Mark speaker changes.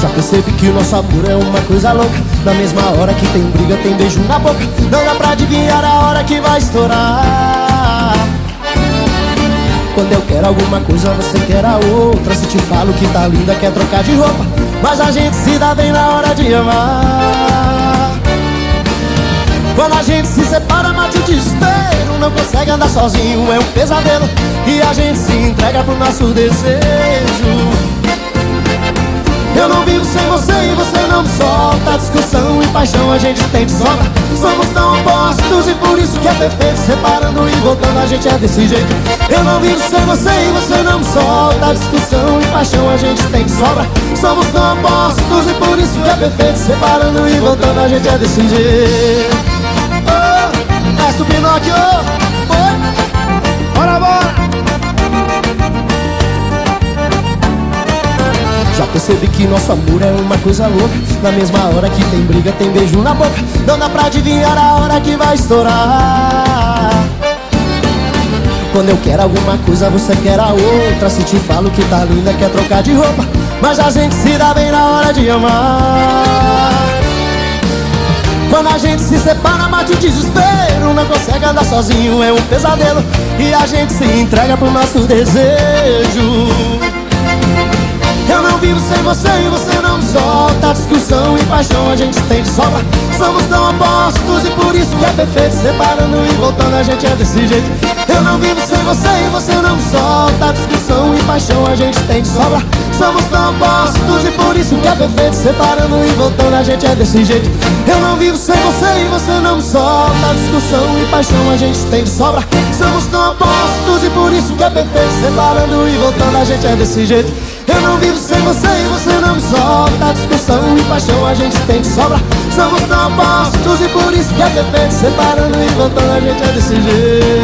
Speaker 1: Já percebi que o nosso amor é uma coisa louca. Na mesma hora que tem briga, tem beijo na boca. Não dá pra adivinhar a hora que vai estourar. Quando eu quero alguma coisa, você quer a outra. Se te falo que tá linda, quer trocar de roupa. Mas a gente se dá bem na hora de amar Quando a gente se separa, mate o desespero. Não consegue andar sozinho, é um pesadelo. E a gente se entrega pro nosso desejo. Eu não vivo sem você e você não me solta. Discussão e paixão a gente tem de sobra. Somos tão opostos e por isso que é perfeito. Separando e voltando a gente é desse jeito. Eu não vivo sem você e você não me solta. Discussão e paixão a gente tem de sobra. Somos tão opostos e por isso que é perfeito. Separando e voltando a gente é desse jeito percebi que nosso amor é uma coisa louca. Na mesma hora que tem briga, tem beijo na boca. Não dá pra adivinhar a hora que vai estourar. Quando eu quero alguma coisa, você quer a outra. Se te falo que tá linda, quer trocar de roupa. Mas a gente se dá bem na hora de amar. Quando a gente se separa, mate o desespero. Não consegue andar sozinho, é um pesadelo. E a gente se entrega pro nosso desejo você e você não solta Discussão e paixão a gente tem de sobra. Somos tão opostos e por isso que é perfeito. Separando e voltando a gente é desse jeito. Eu não vivo sem você e você não solta Discussão e paixão a gente tem de sobra. Somos tão opostos e por isso que é perfeito. Separando e voltando a gente é desse jeito. Eu não vivo sem você e você não solta Discussão e paixão a gente tem de sobra. Somos tão opostos e por isso que é perfeito. Separando e voltando a gente é desse jeito. Eu não vivo sem você você não me solta Discussão e paixão a gente tem de sobra Somos tão opostos e por isso que é perfeito Separando e voltando a gente é desse jeito